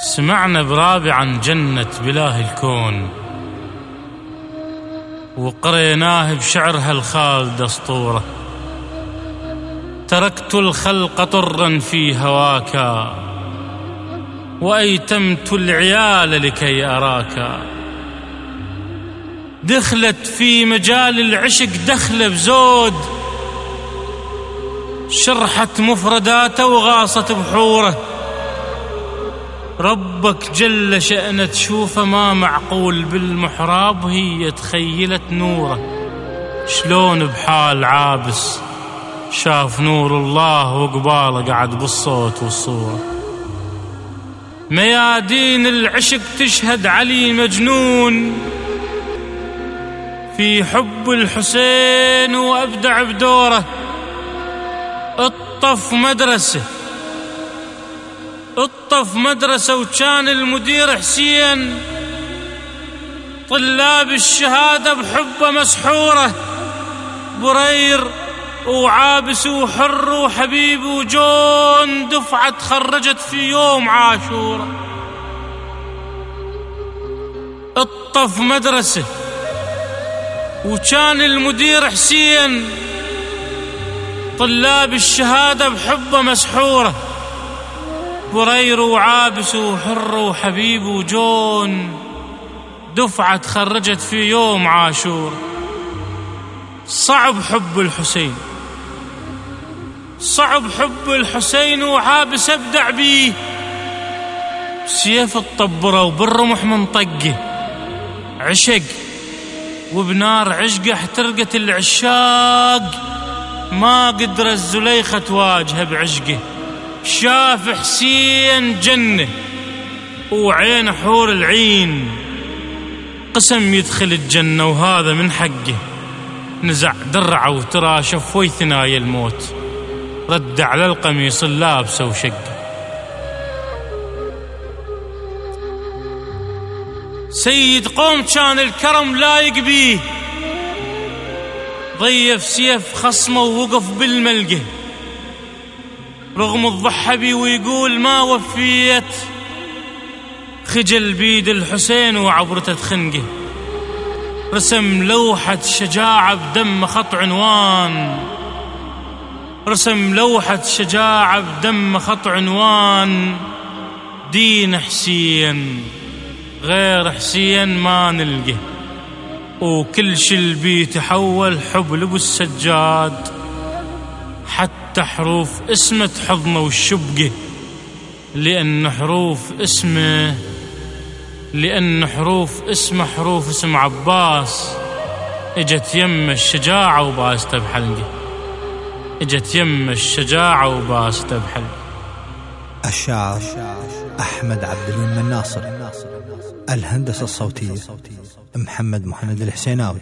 سمعنا برابع عن جنة بلاه الكون وقريناه بشعرها الخالد اسطورة تركت الخلق طرا في هواك وأيتمت العيال لكي أراك. دخلت في مجال العشق دخلة بزود شرحت مفرداته وغاصت بحوره. ربك جل شأنه تشوفه ما معقول بالمحراب هي تخيلت نوره. شلون بحال عابس شاف نور الله وقباله قعد بالصوت والصورة. ميادين العشق تشهد علي مجنون. في حب الحسين وأبدع بدوره. اطف مدرسة اطف مدرسة وكان المدير حسين. طلاب الشهادة بحبه مسحورة. برير وعابس وحر وحبيب وجون دفعة تخرجت في يوم عاشورة. اطف مدرسة وكان المدير حسين. طلاب الشهادة بحبه مسحورة. برير وعابس وحر وحبيب وجون دفعة تخرجت في يوم عاشور. صعب حب الحسين. صعب حب الحسين وعابس أبدع بيه. سيف الطبرة وبالرمح من طقه. عشق وبنار عشقه احترقت العشاق. ما قدر الزليخة تواجهه بعشقه. شاف حسين جنة وعين حور العين. قسم يدخل الجنة وهذا من حقه. نزع درعة وترى شفوي ثنايا الموت. رد على القميص اللابسه وشقه سيد قوم كان الكرم لايق بيه ضيف سيف خصمه ووقف بالملقه. رغم الضحبي ويقول ما وفيت. خجل بيد الحسين وعبرته خنقه رسم لوحة شجاعة بدم خط عنوان. رسم لوحة شجاعة بدم خط عنوان. دين حسين غير حسين ما نلقه وكل شي تحول حب لبو السجاد. حتى حروف اسمه تحضنه وشبقه لأن حروف اسمه لأن حروف اسمه حروف اسم عباس. إجت يم الشجاعة وباسته بحلقه إجت يم الشجاعة وباسته بحلقه الشاعر أحمد عبد اليم الناصر الهندسة الصوتية محمد محمد الحسيناوي.